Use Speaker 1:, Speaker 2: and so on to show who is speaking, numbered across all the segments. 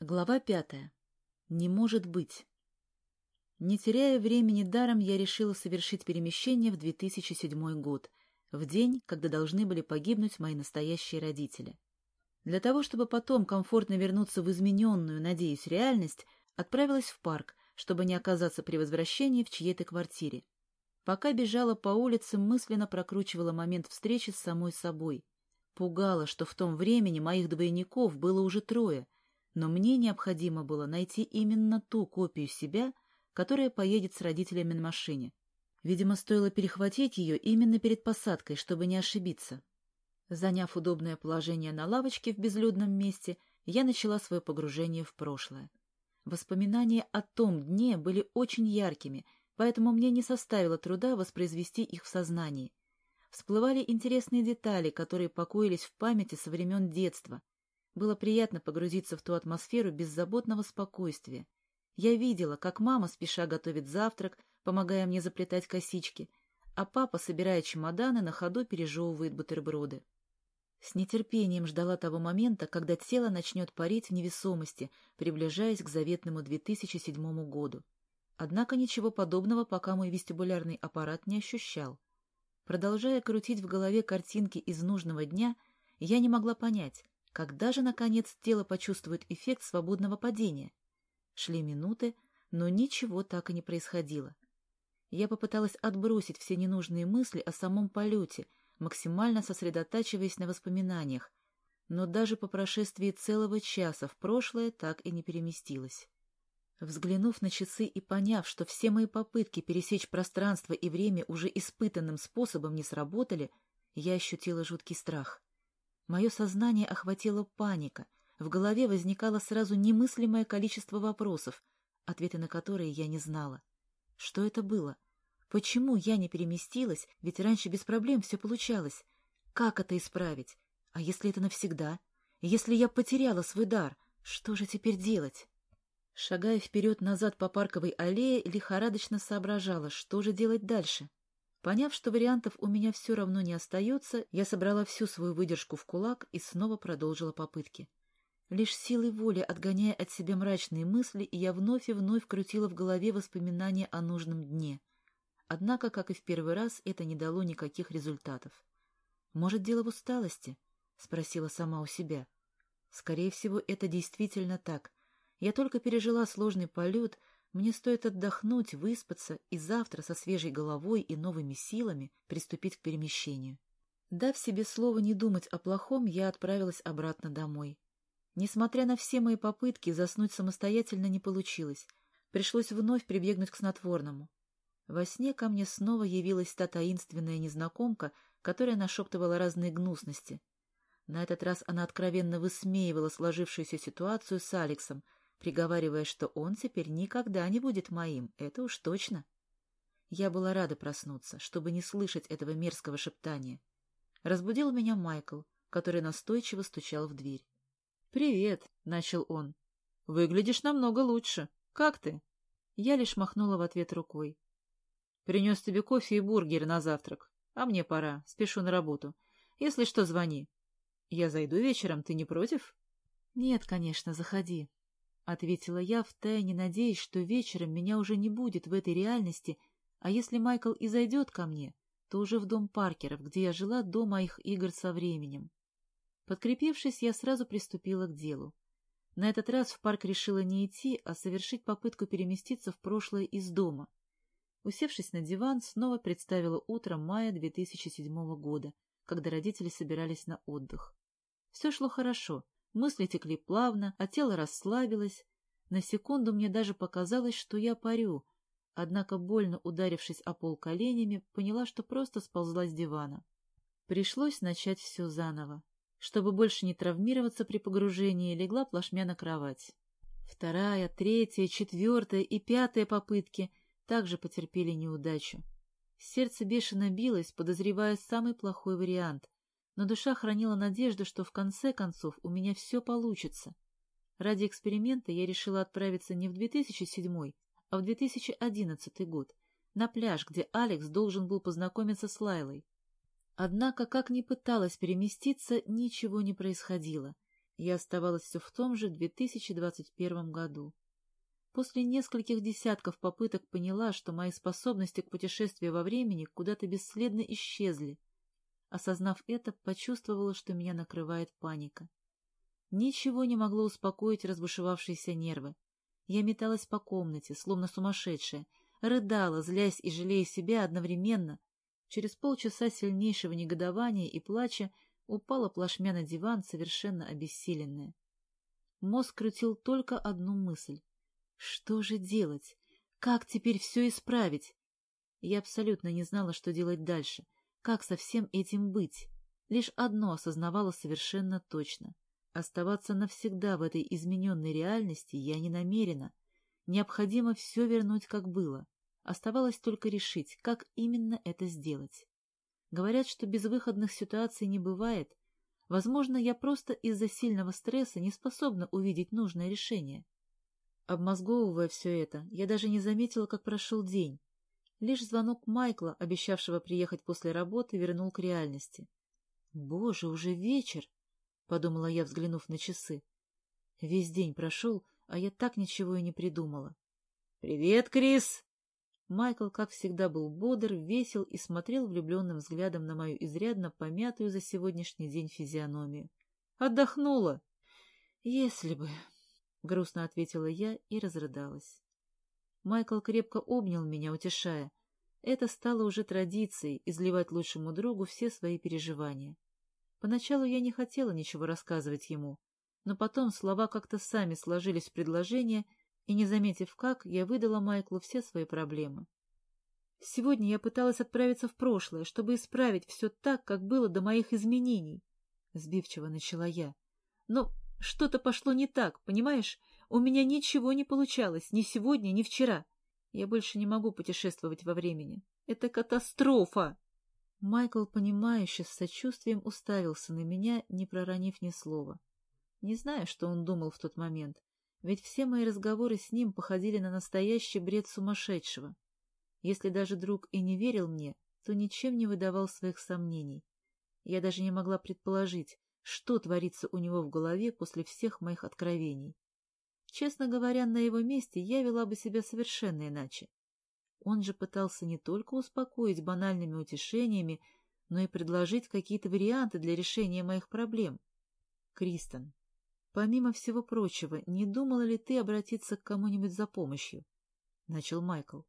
Speaker 1: Глава пятая. Не может быть. Не теряя времени даром, я решила совершить перемещение в 2007 год, в день, когда должны были погибнуть мои настоящие родители. Для того, чтобы потом комфортно вернуться в измененную, надеюсь, реальность, отправилась в парк, чтобы не оказаться при возвращении в чьей-то квартире. Пока бежала по улице, мысленно прокручивала момент встречи с самой собой. Пугала, что в том времени моих двойников было уже трое, но мне необходимо было найти именно ту копию себя, которая поедет с родителями на машине. Видимо, стоило перехватить ее именно перед посадкой, чтобы не ошибиться. Заняв удобное положение на лавочке в безлюдном месте, я начала свое погружение в прошлое. Воспоминания о том дне были очень яркими, поэтому мне не составило труда воспроизвести их в сознании. Всплывали интересные детали, которые покоились в памяти со времен детства. Было приятно погрузиться в ту атмосферу беззаботного спокойствия. Я видела, как мама спеша готовит завтрак, помогая мне заплетать косички, а папа, собирая чемоданы, на ходу пережевывает бутерброды. С нетерпением ждала того момента, когда тело начнет парить в невесомости, приближаясь к заветному 2007 году. Однако ничего подобного пока мой вестибулярный аппарат не ощущал. Продолжая крутить в голове картинки из нужного дня, я не могла понять, когда же, наконец, тело почувствует эффект свободного падения. Шли минуты, но ничего так и не происходило. Я попыталась отбросить все ненужные мысли о самом полете — максимально сосредотачиваясь на воспоминаниях, но даже по прошествии целого часа в прошлое так и не переместилась. Взглянув на часы и поняв, что все мои попытки пересечь пространство и время уже испытанным способом не сработали, я ощутила жуткий страх. Мое сознание охватила паника, в голове возникало сразу немыслимое количество вопросов, ответы на которые я не знала. Что это было? Почему я не переместилась, ведь раньше без проблем все получалось? Как это исправить? А если это навсегда? Если я потеряла свой дар, что же теперь делать? Шагая вперед-назад по парковой аллее, лихорадочно соображала, что же делать дальше. Поняв, что вариантов у меня все равно не остается, я собрала всю свою выдержку в кулак и снова продолжила попытки. Лишь силой воли, отгоняя от себя мрачные мысли, я вновь и вновь крутила в голове воспоминания о нужном дне — Однако, как и в первый раз, это не дало никаких результатов. «Может, дело в усталости?» — спросила сама у себя. «Скорее всего, это действительно так. Я только пережила сложный полет, мне стоит отдохнуть, выспаться и завтра со свежей головой и новыми силами приступить к перемещению». Дав себе слово не думать о плохом, я отправилась обратно домой. Несмотря на все мои попытки, заснуть самостоятельно не получилось. Пришлось вновь прибегнуть к снотворному. Во сне ко мне снова явилась та таинственная незнакомка, которая нашептывала разные гнусности. На этот раз она откровенно высмеивала сложившуюся ситуацию с Алексом, приговаривая, что он теперь никогда не будет моим, это уж точно. Я была рада проснуться, чтобы не слышать этого мерзкого шептания. Разбудил меня Майкл, который настойчиво стучал в дверь. «Привет», — начал он. «Выглядишь намного лучше. Как ты?» Я лишь махнула в ответ рукой. Принес тебе кофе и бургер на завтрак. А мне пора, спешу на работу. Если что, звони. Я зайду вечером, ты не против? — Нет, конечно, заходи, — ответила я, втайне надеясь, что вечером меня уже не будет в этой реальности, а если Майкл и зайдет ко мне, то уже в дом Паркеров, где я жила до моих игр со временем. Подкрепившись, я сразу приступила к делу. На этот раз в парк решила не идти, а совершить попытку переместиться в прошлое из дома — Усевшись на диван, снова представила утро мая 2007 года, когда родители собирались на отдых. Все шло хорошо, мысли текли плавно, а тело расслабилось. На секунду мне даже показалось, что я парю, однако, больно ударившись о пол коленями, поняла, что просто сползла с дивана. Пришлось начать все заново. Чтобы больше не травмироваться при погружении, легла плашмя на кровать. Вторая, третья, четвертая и пятая попытки — также потерпели неудачу. Сердце бешено билось, подозревая самый плохой вариант, но душа хранила надежду, что в конце концов у меня все получится. Ради эксперимента я решила отправиться не в 2007, а в 2011 год, на пляж, где Алекс должен был познакомиться с Лайлой. Однако, как ни пыталась переместиться, ничего не происходило. Я оставалась все в том же 2021 году. После нескольких десятков попыток поняла, что мои способности к путешествию во времени куда-то бесследно исчезли. Осознав это, почувствовала, что меня накрывает паника. Ничего не могло успокоить разбушевавшиеся нервы. Я металась по комнате, словно сумасшедшая, рыдала, злясь и жалея себя одновременно. Через полчаса сильнейшего негодования и плача упала плашмя на диван, совершенно обессиленная. Мозг крутил только одну мысль что же делать? Как теперь все исправить? Я абсолютно не знала, что делать дальше. Как со всем этим быть? Лишь одно осознавала совершенно точно. Оставаться навсегда в этой измененной реальности я не намерена. Необходимо все вернуть, как было. Оставалось только решить, как именно это сделать. Говорят, что безвыходных ситуаций не бывает. Возможно, я просто из-за сильного стресса не способна увидеть нужное решение. Обмозговывая все это, я даже не заметила, как прошел день. Лишь звонок Майкла, обещавшего приехать после работы, вернул к реальности. «Боже, уже вечер!» — подумала я, взглянув на часы. Весь день прошел, а я так ничего и не придумала. «Привет, Крис!» Майкл, как всегда, был бодр, весел и смотрел влюбленным взглядом на мою изрядно помятую за сегодняшний день физиономию. «Отдохнула!» «Если бы...» — грустно ответила я и разрыдалась. Майкл крепко обнял меня, утешая. Это стало уже традицией — изливать лучшему другу все свои переживания. Поначалу я не хотела ничего рассказывать ему, но потом слова как-то сами сложились в предложение, и, не заметив как, я выдала Майклу все свои проблемы. Сегодня я пыталась отправиться в прошлое, чтобы исправить все так, как было до моих изменений. Сбивчиво начала я. Но что-то пошло не так, понимаешь? У меня ничего не получалось, ни сегодня, ни вчера. Я больше не могу путешествовать во времени. Это катастрофа!» Майкл, понимающе, с сочувствием уставился на меня, не проронив ни слова. Не знаю, что он думал в тот момент, ведь все мои разговоры с ним походили на настоящий бред сумасшедшего. Если даже друг и не верил мне, то ничем не выдавал своих сомнений. Я даже не могла предположить, что творится у него в голове после всех моих откровений. Честно говоря, на его месте я вела бы себя совершенно иначе. Он же пытался не только успокоить банальными утешениями, но и предложить какие-то варианты для решения моих проблем. Кристен, помимо всего прочего, не думала ли ты обратиться к кому-нибудь за помощью? Начал Майкл.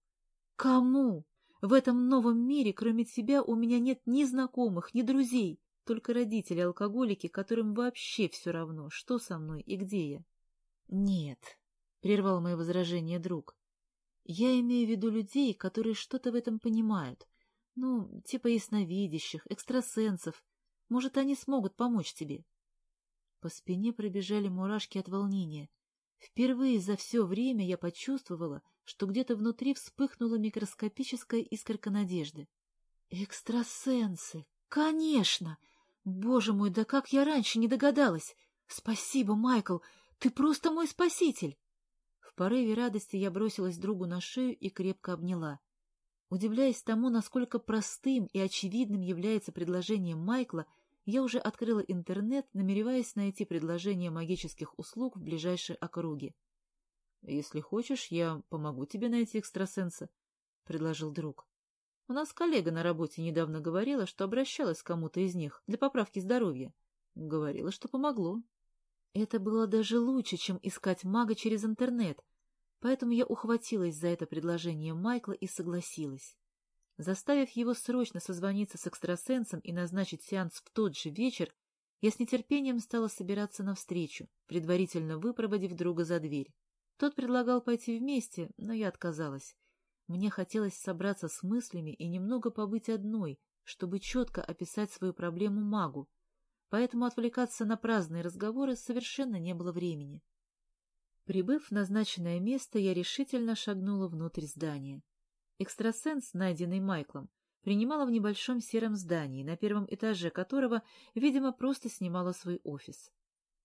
Speaker 1: Кому? В этом новом мире, кроме тебя, у меня нет ни знакомых, ни друзей. Только родители-алкоголики, которым вообще все равно, что со мной и где я. — Нет, — прервал мое возражение друг. — Я имею в виду людей, которые что-то в этом понимают. Ну, типа ясновидящих, экстрасенсов. Может, они смогут помочь тебе. По спине пробежали мурашки от волнения. Впервые за все время я почувствовала, что где-то внутри вспыхнула микроскопическая искорка надежды. «Экстрасенсы! Конечно! Боже мой, да как я раньше не догадалась! Спасибо, Майкл, ты просто мой спаситель! В порыве радости я бросилась другу на шею и крепко обняла. Удивляясь тому, насколько простым и очевидным является предложение Майкла, я уже открыла интернет, намереваясь найти предложение магических услуг в ближайшей округе. — Если хочешь, я помогу тебе найти экстрасенса, — предложил друг. У нас коллега на работе недавно говорила, что обращалась к кому-то из них для поправки здоровья. Говорила, что помогло. Это было даже лучше, чем искать мага через интернет, поэтому я ухватилась за это предложение Майкла и согласилась. Заставив его срочно созвониться с экстрасенсом и назначить сеанс в тот же вечер, я с нетерпением стала собираться навстречу, предварительно выпроводив друга за дверь. Тот предлагал пойти вместе, но я отказалась. Мне хотелось собраться с мыслями и немного побыть одной, чтобы четко описать свою проблему магу, поэтому отвлекаться на праздные разговоры совершенно не было времени. Прибыв в назначенное место, я решительно шагнула внутрь здания. Экстрасенс, найденный Майклом, принимала в небольшом сером здании, на первом этаже которого, видимо, просто снимала свой офис.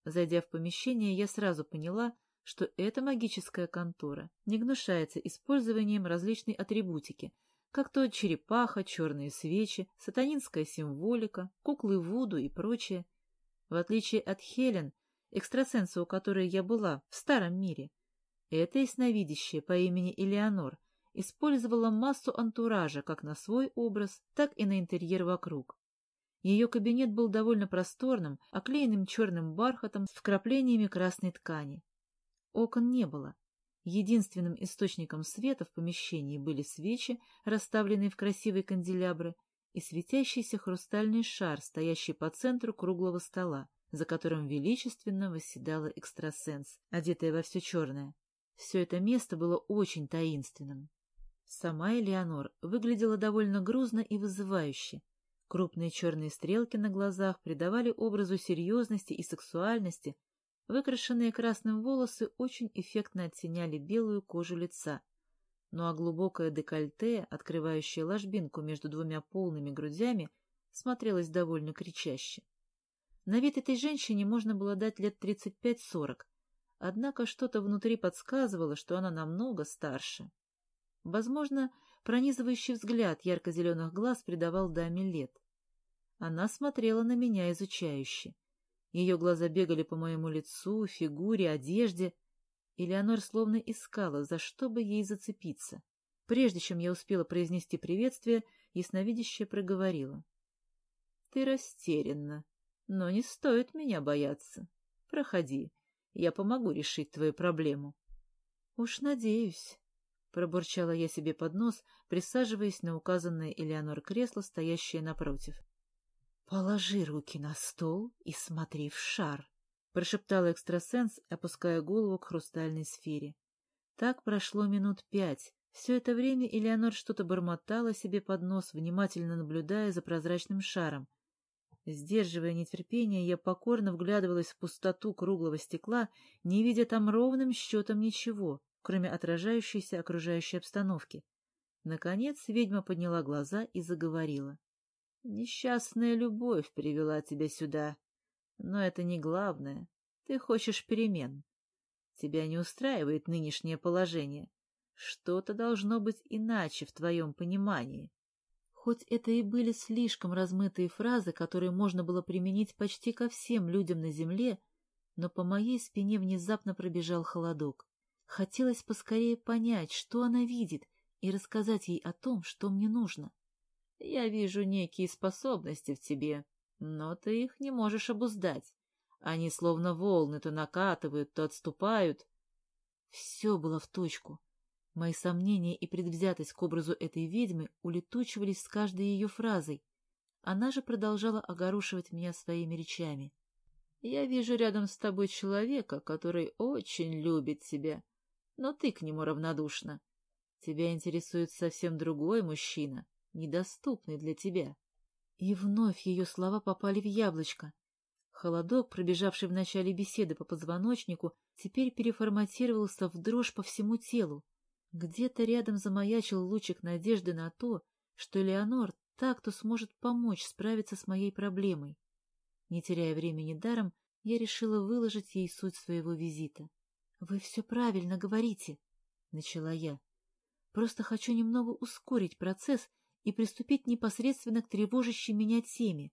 Speaker 1: Зайдя в помещение, я сразу поняла, что эта магическая контора не гнушается использованием различной атрибутики, как то черепаха, черные свечи, сатанинская символика, куклы Вуду и прочее. В отличие от Хелен, экстрасенса, у которой я была, в старом мире. Эта ясновидящая по имени Элеонор использовала массу антуража как на свой образ, так и на интерьер вокруг. Ее кабинет был довольно просторным, оклеенным черным бархатом с вкраплениями красной ткани. Окон не было. Единственным источником света в помещении были свечи, расставленные в красивые канделябры, и светящийся хрустальный шар, стоящий по центру круглого стола, за которым величественно восседала экстрасенс, одетая во все черное. Все это место было очень таинственным. Сама Элеонор выглядела довольно грузно и вызывающе. Крупные черные стрелки на глазах придавали образу серьезности и сексуальности, выкрашенные красным волосы очень эффектно оттеняли белую кожу лица, ну а глубокое декольте, открывающее ложбинку между двумя полными грудями, смотрелось довольно кричаще. На вид этой женщине можно было дать лет 35-40, однако что-то внутри подсказывало, что она намного старше. Возможно, пронизывающий взгляд ярко-зеленых глаз придавал даме лет. Она смотрела на меня изучающе. Ее глаза бегали по моему лицу, фигуре, одежде — Элеонор словно искала, за что бы ей зацепиться. Прежде чем я успела произнести приветствие, ясновидящая проговорила. — Ты растерянна, но не стоит меня бояться. Проходи, я помогу решить твою проблему. — Уж надеюсь, — пробурчала я себе под нос, присаживаясь на указанное Элеонор кресло, стоящее напротив. — Положи руки на стол и смотри в шар, — прошептал экстрасенс, опуская голову к хрустальной сфере. Так прошло минут пять. Все это время Элеонор что-то бормотала себе под нос, внимательно наблюдая за прозрачным шаром. Сдерживая нетерпение, я покорно вглядывалась в пустоту круглого стекла, не видя там ровным счетом ничего, кроме отражающейся окружающей обстановки. Наконец ведьма подняла глаза и заговорила. — Несчастная любовь привела тебя сюда. Но это не главное. Ты хочешь перемен. Тебя не устраивает нынешнее положение. Что-то должно быть иначе в твоем понимании. Хоть это и были слишком размытые фразы, которые можно было применить почти ко всем людям на земле, но по моей спине внезапно пробежал холодок. Хотелось поскорее понять, что она видит, и рассказать ей о том, что мне нужно. Я вижу некие способности в тебе, но ты их не можешь обуздать. Они словно волны то накатывают, то отступают. Все было в точку. Мои сомнения и предвзятость к образу этой ведьмы улетучивались с каждой ее фразой. Она же продолжала огорошивать меня своими речами. «Я вижу рядом с тобой человека, который очень любит тебя, но ты к нему равнодушна. Тебя интересует совсем другой мужчина, недоступный для тебя. И вновь ее слова попали в яблочко. Холодок, пробежавший в начале беседы по позвоночнику, теперь переформатировался в дрожь по всему телу. Где-то рядом замаячил лучик надежды на то, что Леонор так-то сможет помочь справиться с моей проблемой. Не теряя времени даром, я решила выложить ей суть своего визита. — Вы все правильно говорите, — начала я. — Просто хочу немного ускорить процесс и приступить непосредственно к тревожащей меня теме.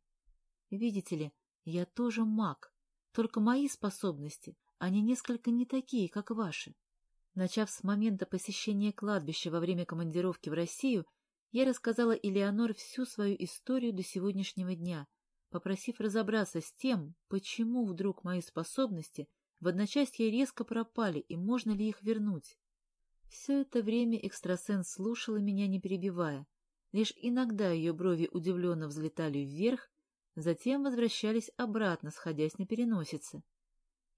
Speaker 1: Видите ли, я тоже маг, только мои способности, они несколько не такие, как ваши. Начав с момента посещения кладбища во время командировки в Россию, я рассказала Элеонор всю свою историю до сегодняшнего дня, попросив разобраться с тем, почему вдруг мои способности в одночасье резко пропали и можно ли их вернуть. Все это время экстрасенс слушала меня, не перебивая, Лишь иногда ее брови удивленно взлетали вверх, затем возвращались обратно, сходясь на переносице.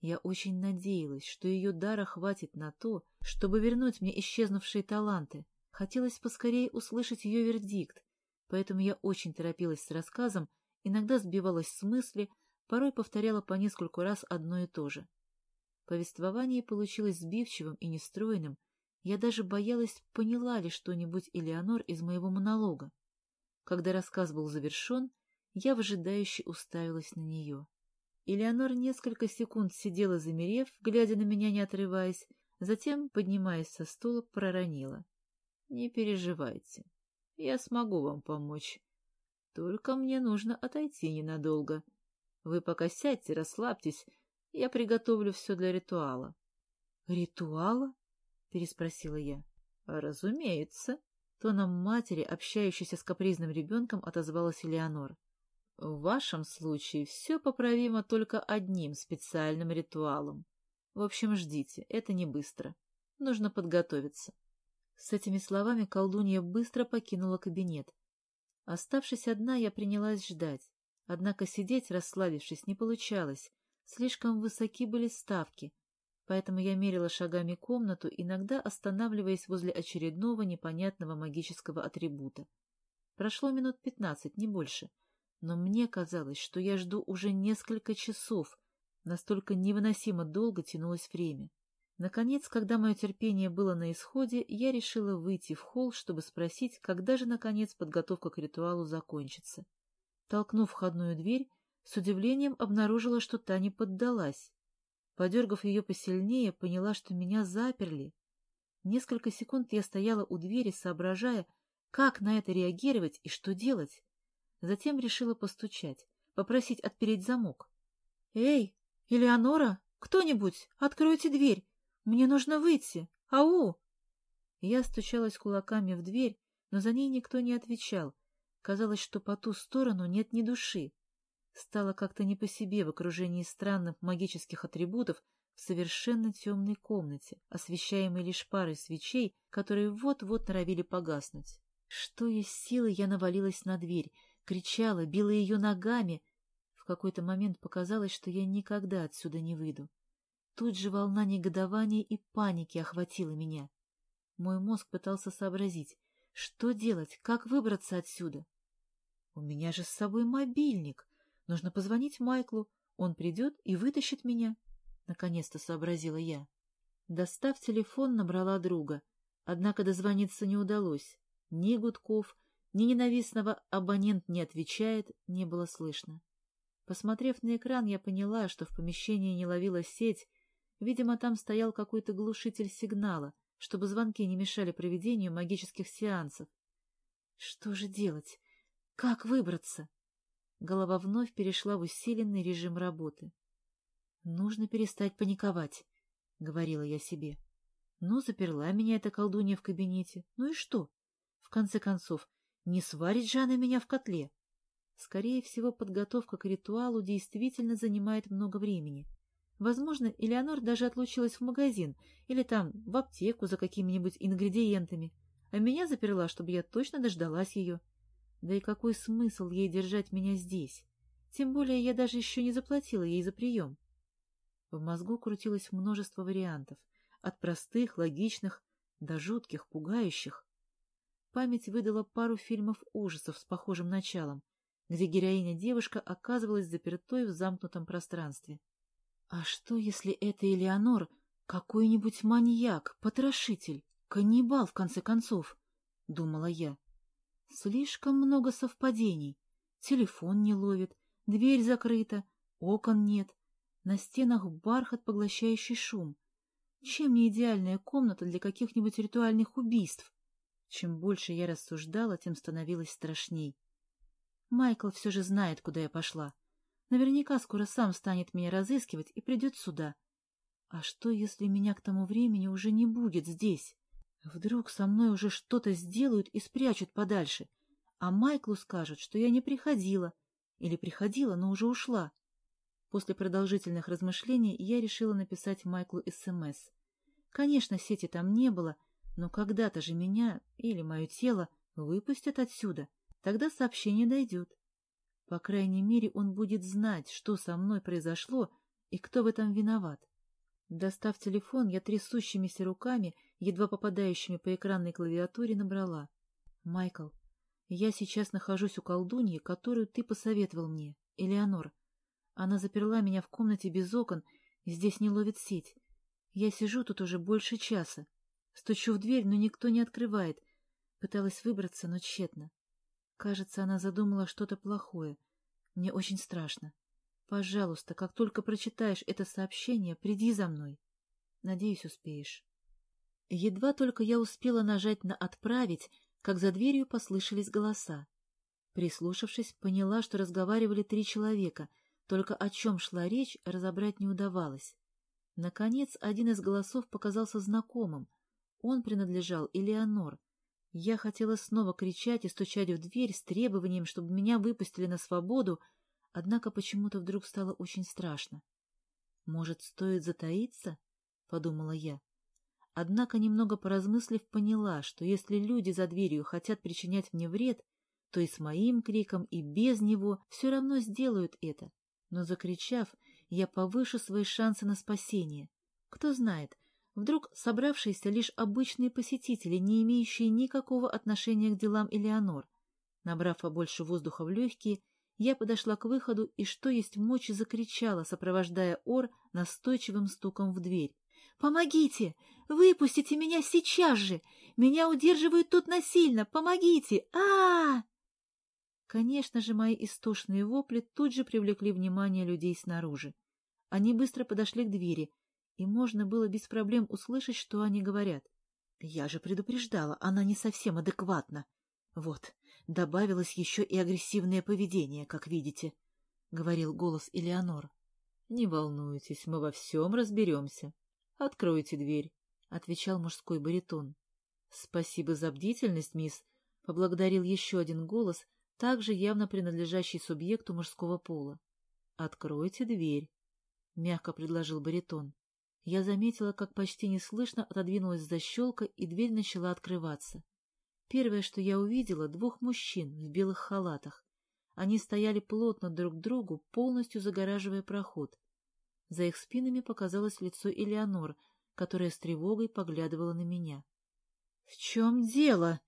Speaker 1: Я очень надеялась, что ее дара хватит на то, чтобы вернуть мне исчезнувшие таланты. Хотелось поскорее услышать ее вердикт, поэтому я очень торопилась с рассказом, иногда сбивалась с мысли, порой повторяла по нескольку раз одно и то же. Повествование получилось сбивчивым и нестройным, я даже боялась, поняла ли что-нибудь Элеонор из моего монолога. Когда рассказ был завершен, я выжидающе уставилась на нее. Элеонор несколько секунд сидела замерев, глядя на меня, не отрываясь, затем, поднимаясь со стула, проронила. — Не переживайте, я смогу вам помочь. Только мне нужно отойти ненадолго. Вы пока сядьте, расслабьтесь, Я приготовлю все для ритуала.
Speaker 2: — Ритуала? — переспросила я.
Speaker 1: — Разумеется. Тоном матери, общающейся с капризным ребенком, отозвалась Элеонор. В вашем случае все поправимо только одним специальным ритуалом. В общем, ждите, это не быстро. Нужно подготовиться. С этими словами колдунья быстро покинула кабинет. Оставшись одна, я принялась ждать. Однако сидеть, расслабившись, не получалось. Слишком высоки были ставки, поэтому я мерила шагами комнату, иногда останавливаясь возле очередного непонятного магического атрибута. Прошло минут пятнадцать, не больше — но мне казалось, что я жду уже несколько часов, настолько невыносимо долго тянулось время. Наконец, когда мое терпение было на исходе, я решила выйти в холл, чтобы спросить, когда же, наконец, подготовка к ритуалу закончится. Толкнув входную дверь, с удивлением обнаружила, что та не поддалась. Подергав ее посильнее, поняла, что меня заперли. Несколько секунд я стояла у двери, соображая, как на это реагировать и что делать. Затем решила постучать, попросить отпереть замок. — Эй, Элеонора, кто-нибудь, откройте дверь! Мне нужно выйти! Ау! Я стучалась кулаками в дверь, но за ней никто не отвечал. Казалось, что по ту сторону нет ни души. Стало как-то не по себе в окружении странных магических атрибутов в совершенно темной комнате, освещаемой лишь парой свечей, которые вот-вот норовили погаснуть. Что есть силы, я навалилась на дверь кричала, била ее ногами. В какой-то момент показалось, что я никогда отсюда не выйду. Тут же волна негодования и паники охватила меня. Мой мозг пытался сообразить, что делать, как выбраться отсюда. У меня же с собой мобильник. Нужно позвонить Майклу. Он придет и вытащит меня. Наконец-то сообразила я. Достав телефон, набрала друга. Однако дозвониться не удалось. Ни гудков, ни ненавистного «абонент не отвечает» не было слышно. Посмотрев на экран, я поняла, что в помещении не ловила сеть, видимо, там стоял какой-то глушитель сигнала, чтобы звонки не мешали проведению магических сеансов. Что же делать? Как выбраться? Голова вновь перешла в усиленный режим работы. «Нужно перестать паниковать», — говорила я себе. «Ну, заперла меня эта колдунья в кабинете. Ну и что? В конце концов, не сварит же она меня в котле. Скорее всего, подготовка к ритуалу действительно занимает много времени. Возможно, Элеонор даже отлучилась в магазин или там в аптеку за какими-нибудь ингредиентами, а меня заперла, чтобы я точно дождалась ее. Да и какой смысл ей держать меня здесь? Тем более я даже еще не заплатила ей за прием. В мозгу крутилось множество вариантов, от простых, логичных до жутких, пугающих. Память выдала пару фильмов ужасов с похожим началом, где героиня-девушка оказывалась запертой в замкнутом пространстве. А что, если это Элеонор какой-нибудь маньяк, потрошитель, каннибал, в конце концов? — думала я. Слишком много совпадений. Телефон не ловит, дверь закрыта, окон нет, на стенах бархат, поглощающий шум. Чем не идеальная комната для каких-нибудь ритуальных убийств? Чем больше я рассуждала, тем становилось страшней. Майкл все же знает, куда я пошла. Наверняка скоро сам станет меня разыскивать и придет сюда. А что, если меня к тому времени уже не будет здесь? Вдруг со мной уже что-то сделают и спрячут подальше, а Майклу скажут, что я не приходила, или приходила, но уже ушла. После продолжительных размышлений я решила написать Майклу СМС. Конечно, сети там не было, — но когда-то же меня или мое тело выпустят отсюда, тогда сообщение дойдет. По крайней мере, он будет знать, что со мной произошло и кто в этом виноват. Достав телефон, я трясущимися руками, едва попадающими по экранной клавиатуре, набрала. «Майкл, я сейчас нахожусь у колдуньи, которую ты посоветовал мне, Элеонор. Она заперла меня в комнате без окон, здесь не ловит сеть. Я сижу тут уже больше часа. Стучу в дверь, но никто не открывает. Пыталась выбраться, но тщетно. Кажется, она задумала что-то плохое. Мне очень страшно. Пожалуйста, как только прочитаешь это сообщение, приди за мной. Надеюсь, успеешь. Едва только я успела нажать на «Отправить», как за дверью послышались голоса. Прислушавшись, поняла, что разговаривали три человека, Только о чем шла речь, разобрать не удавалось. Наконец, один из голосов показался знакомым. Он принадлежал Элеонор. Я хотела снова кричать и стучать в дверь с требованием, чтобы меня выпустили на свободу, однако почему-то вдруг стало очень страшно. «Может, стоит затаиться?» — подумала я. Однако, немного поразмыслив, поняла, что если люди за дверью хотят причинять мне вред, то и с моим криком, и без него все равно сделают это. Но, закричав, я повышу свои шансы на спасение. Кто знает, вдруг собравшиеся лишь обычные посетители, не имеющие никакого отношения к делам Элеонор. Набрав побольше воздуха в легкие, я подошла к выходу и, что есть мочи, закричала, сопровождая ор настойчивым стуком в дверь. «Помогите! Выпустите меня сейчас же! Меня удерживают тут насильно! Помогите! а а, -а! Конечно же, мои истошные вопли тут же привлекли внимание людей снаружи. Они быстро подошли к двери, и можно было без проблем услышать, что они говорят. Я же предупреждала, она не совсем адекватна. Вот, добавилось еще и агрессивное поведение, как видите, — говорил голос Элеонор. — Не волнуйтесь, мы во всем разберемся. Откройте дверь, — отвечал мужской баритон. — Спасибо за бдительность, мисс, — поблагодарил еще один голос — также явно принадлежащий субъекту мужского пола. «Откройте дверь», — мягко предложил баритон. Я заметила, как почти неслышно отодвинулась защелка, и дверь начала открываться. Первое, что я увидела, — двух мужчин в белых халатах. Они стояли плотно друг к другу, полностью загораживая проход. За их спинами показалось лицо Элеонор, которая с тревогой поглядывала на меня. — В чем дело?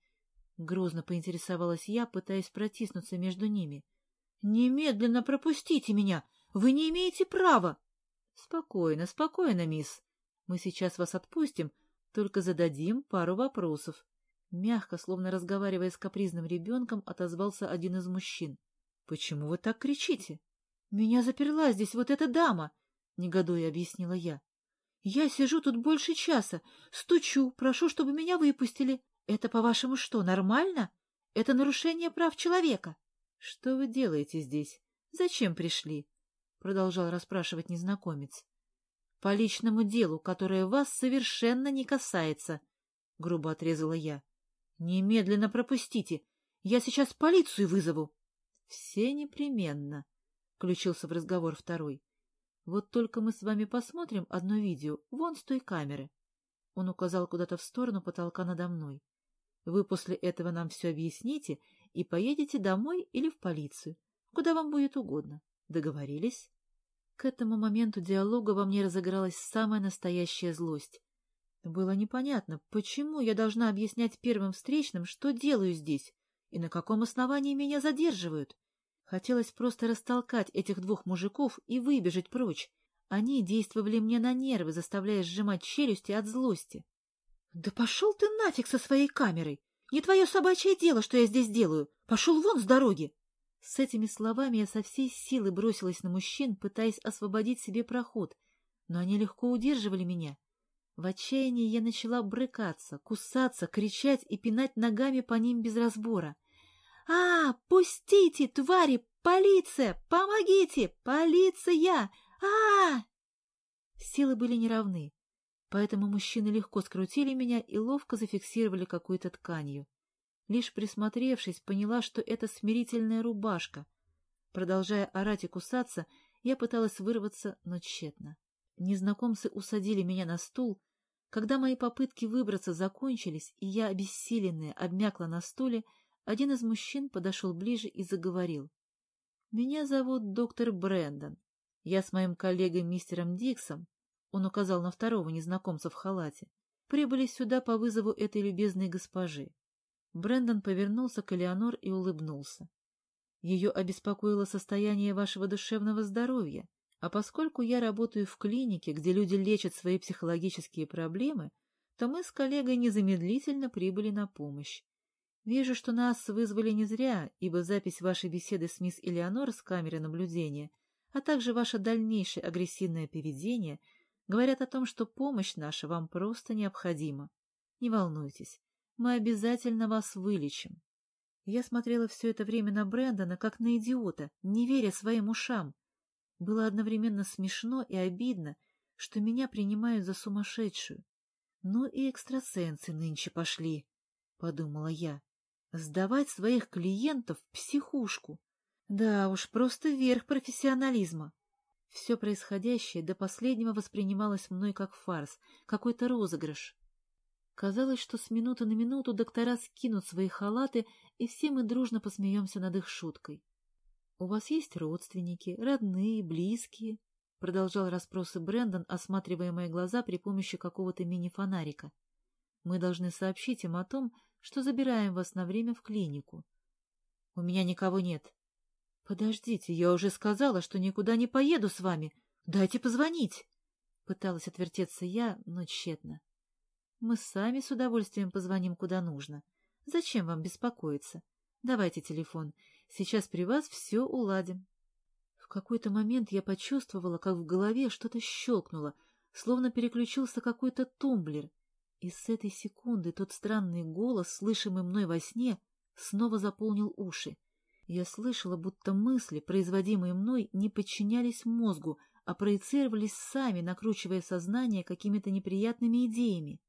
Speaker 1: Грозно поинтересовалась я, пытаясь протиснуться между ними. «Немедленно пропустите меня! Вы не имеете права!» «Спокойно, спокойно, мисс. Мы сейчас вас отпустим, только зададим пару вопросов». Мягко, словно разговаривая с капризным ребенком, отозвался один из мужчин. «Почему вы так кричите?» «Меня заперла здесь вот эта дама!» — негодуя объяснила я. «Я сижу тут больше часа, стучу, прошу, чтобы меня выпустили. Это, по-вашему, что, нормально? Это нарушение прав человека. — Что вы делаете здесь? Зачем пришли? — продолжал расспрашивать незнакомец. — По личному делу, которое вас совершенно не касается, — грубо отрезала я. — Немедленно пропустите. Я сейчас полицию вызову. — Все непременно, — включился в разговор второй. — Вот только мы с вами посмотрим одно видео вон с той камеры. Он указал куда-то в сторону потолка надо мной. Вы после этого нам все объясните и поедете домой или в полицию, куда вам будет угодно. Договорились? К этому моменту диалога во мне разыгралась самая настоящая злость. Было непонятно, почему я должна объяснять первым встречным, что делаю здесь и на каком основании меня задерживают. Хотелось просто растолкать этих двух мужиков и выбежать прочь. Они действовали мне на нервы, заставляя сжимать челюсти от злости. — Да пошел ты нафиг со своей камерой! Не твое собачье дело, что я здесь делаю! Пошел вон с дороги! С этими словами я со всей силы бросилась на мужчин, пытаясь освободить себе проход, но они легко удерживали меня. В отчаянии я начала брыкаться, кусаться, кричать и пинать ногами по ним без разбора. — А, пустите, твари! Полиция! Помогите! Полиция! а Силы были неравны. Поэтому мужчины легко скрутили меня и ловко зафиксировали какой-то тканью. Лишь присмотревшись, поняла, что это смирительная рубашка. Продолжая орать и кусаться, я пыталась вырваться, но тщетно. Незнакомцы усадили меня на стул. Когда мои попытки выбраться закончились, и я, обессиленная, обмякла на стуле, один из мужчин подошел ближе и заговорил. «Меня зовут доктор Брэндон. Я с моим коллегой мистером Диксом он указал на второго незнакомца в халате, прибыли сюда по вызову этой любезной госпожи. Брендон повернулся к Элеонор и улыбнулся. Ее обеспокоило состояние вашего душевного здоровья, а поскольку я работаю в клинике, где люди лечат свои психологические проблемы, то мы с коллегой незамедлительно прибыли на помощь. Вижу, что нас вызвали не зря, ибо запись вашей беседы с мисс Элеонор с камеры наблюдения, а также ваше дальнейшее агрессивное поведение — Говорят о том, что помощь наша вам просто необходима. Не волнуйтесь, мы обязательно вас вылечим. Я смотрела все это время на Брэндона, как на идиота, не веря своим ушам. Было одновременно смешно и обидно, что меня принимают за сумасшедшую. Ну и экстрасенсы нынче пошли, — подумала я. Сдавать своих клиентов в психушку. Да уж, просто верх профессионализма. Все происходящее до последнего воспринималось мной как фарс, какой-то розыгрыш. Казалось, что с минуты на минуту доктора скинут свои халаты, и все мы дружно посмеемся над их шуткой. — У вас есть родственники, родные, близкие? — продолжал расспросы Брэндон, осматривая мои глаза при помощи какого-то мини-фонарика. — Мы должны сообщить им о том, что забираем вас на время в клинику. — У меня никого нет. — Подождите, я уже сказала, что никуда не поеду с вами. Дайте позвонить. Пыталась отвертеться я, но тщетно. Мы сами с удовольствием позвоним куда нужно. Зачем вам беспокоиться? Давайте телефон. Сейчас при вас все уладим. В какой-то момент я почувствовала, как в голове что-то щелкнуло, словно переключился какой-то тумблер. И с этой секунды тот странный голос, слышимый мной во сне, снова заполнил уши. Я слышала, будто мысли, производимые мной, не подчинялись мозгу, а проецировались сами, накручивая сознание какими-то неприятными идеями.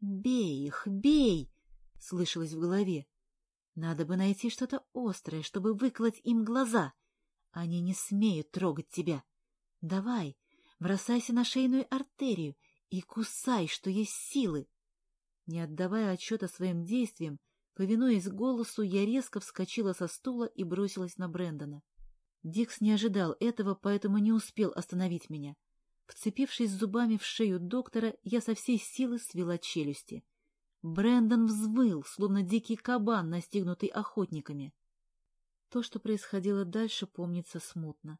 Speaker 1: «Бей их, бей!» — слышалось в голове. «Надо бы найти что-то острое, чтобы выколоть им глаза. Они не смеют трогать тебя. Давай, бросайся на шейную артерию и кусай, что есть силы!» Не отдавая отчета своим действиям, повинуясь голосу, я резко вскочила со стула и бросилась на Брэндона. Дикс не ожидал этого, поэтому не успел остановить меня. Вцепившись зубами в шею доктора, я со всей силы свела челюсти. Брендон взвыл, словно дикий кабан, настигнутый охотниками. То, что происходило дальше, помнится смутно.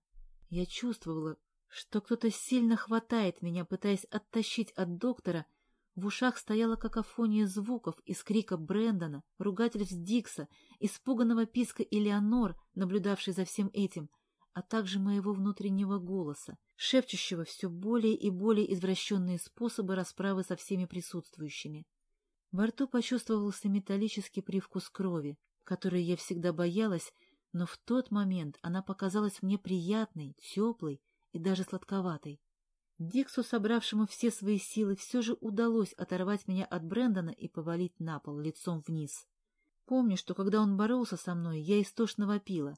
Speaker 1: Я чувствовала, что кто-то сильно хватает меня, пытаясь оттащить от доктора. В ушах стояла какофония звуков из крика Брэндона, ругательств Дикса, испуганного писка Элеонор, наблюдавшей за всем этим, а также моего внутреннего голоса, шепчущего все более и более извращенные способы расправы со всеми присутствующими. Во рту почувствовался металлический привкус крови, который я всегда боялась, но в тот момент она показалась мне приятной, теплой и даже сладковатой. Диксу, собравшему все свои силы, все же удалось оторвать меня от Брэндона и повалить на пол, лицом вниз. Помню, что когда он боролся со мной, я истошно вопила.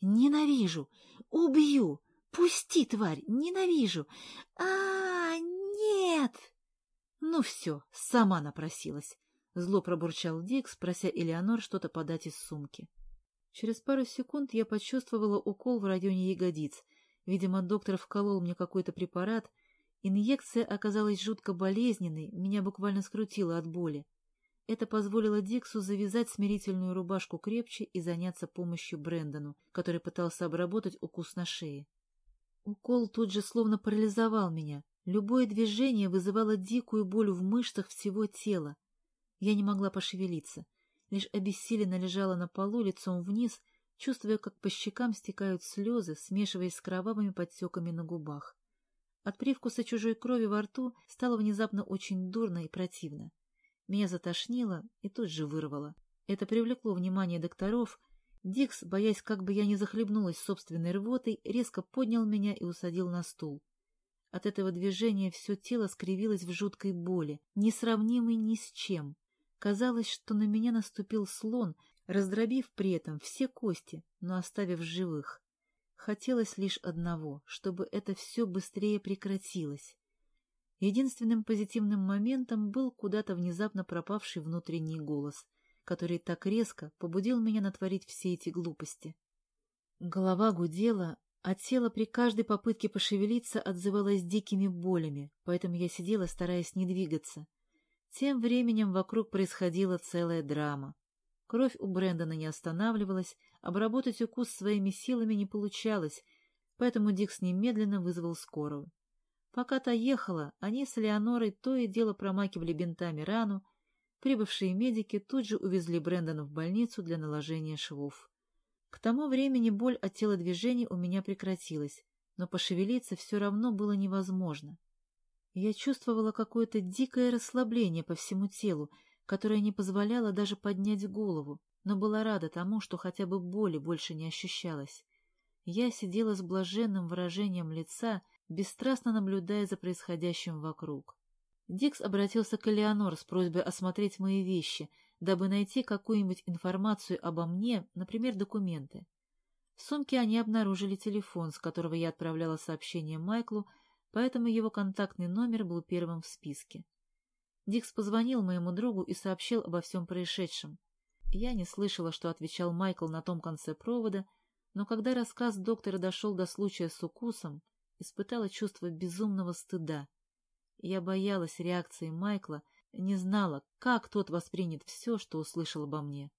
Speaker 1: «Ненавижу! Убью! Пусти, тварь, ненавижу! А, нет! Ну все, сама напросилась. Зло пробурчал Дикс, прося Элеонор что-то подать из сумки. Через пару секунд я почувствовала укол в районе ягодиц. Видимо, доктор вколол мне какой-то препарат. Инъекция оказалась жутко болезненной, меня буквально скрутило от боли. Это позволило Диксу завязать смирительную рубашку крепче и заняться помощью Брэндону, который пытался обработать укус на шее. Укол тут же словно парализовал меня. Любое движение вызывало дикую боль в мышцах всего тела. Я не могла пошевелиться, лишь обессиленно лежала на полу лицом вниз, чувствуя, как по щекам стекают слезы, смешиваясь с кровавыми подтеками на губах. От привкуса чужой крови во рту стало внезапно очень дурно и противно. Меня затошнило и тут же вырвало. Это привлекло внимание докторов, Дикс, боясь, как бы я не захлебнулась собственной рвотой, резко поднял меня и усадил на стул. От этого движения все тело скривилось в жуткой боли, несравнимой ни с чем. Казалось, что на меня наступил слон, раздробив при этом все кости, но оставив живых. Хотелось лишь одного, чтобы это все быстрее прекратилось. Единственным позитивным моментом был куда-то внезапно пропавший внутренний голос — который так резко побудил меня натворить все эти глупости. Голова гудела, а тело при каждой попытке пошевелиться отзывалось дикими болями, поэтому я сидела, стараясь не двигаться. Тем временем вокруг происходила целая драма. Кровь у Брэндона не останавливалась, обработать укус своими силами не получалось, поэтому Дикс немедленно вызвал скорую. Пока та ехала, они с Леонорой то и дело промакивали бинтами рану, Прибывшие медики тут же увезли Брэндона в больницу для наложения швов. К тому времени боль от телодвижений у меня прекратилась, но пошевелиться все равно было невозможно. Я чувствовала какое-то дикое расслабление по всему телу, которое не позволяло даже поднять голову, но была рада тому, что хотя бы боли больше не ощущалось. Я сидела с блаженным выражением лица, бесстрастно наблюдая за происходящим вокруг. Дикс обратился к Элеонор с просьбой осмотреть мои вещи, дабы найти какую-нибудь информацию обо мне, например, документы. В сумке они обнаружили телефон, с которого я отправляла сообщение Майклу, поэтому его контактный номер был первым в списке. Дикс позвонил моему другу и сообщил обо всем происшедшем. Я не слышала, что отвечал Майкл на том конце провода, но когда рассказ доктора дошел до случая с укусом, испытала чувство безумного стыда. Я боялась реакции Майкла, не знала, как тот воспринят все, что услышал обо мне.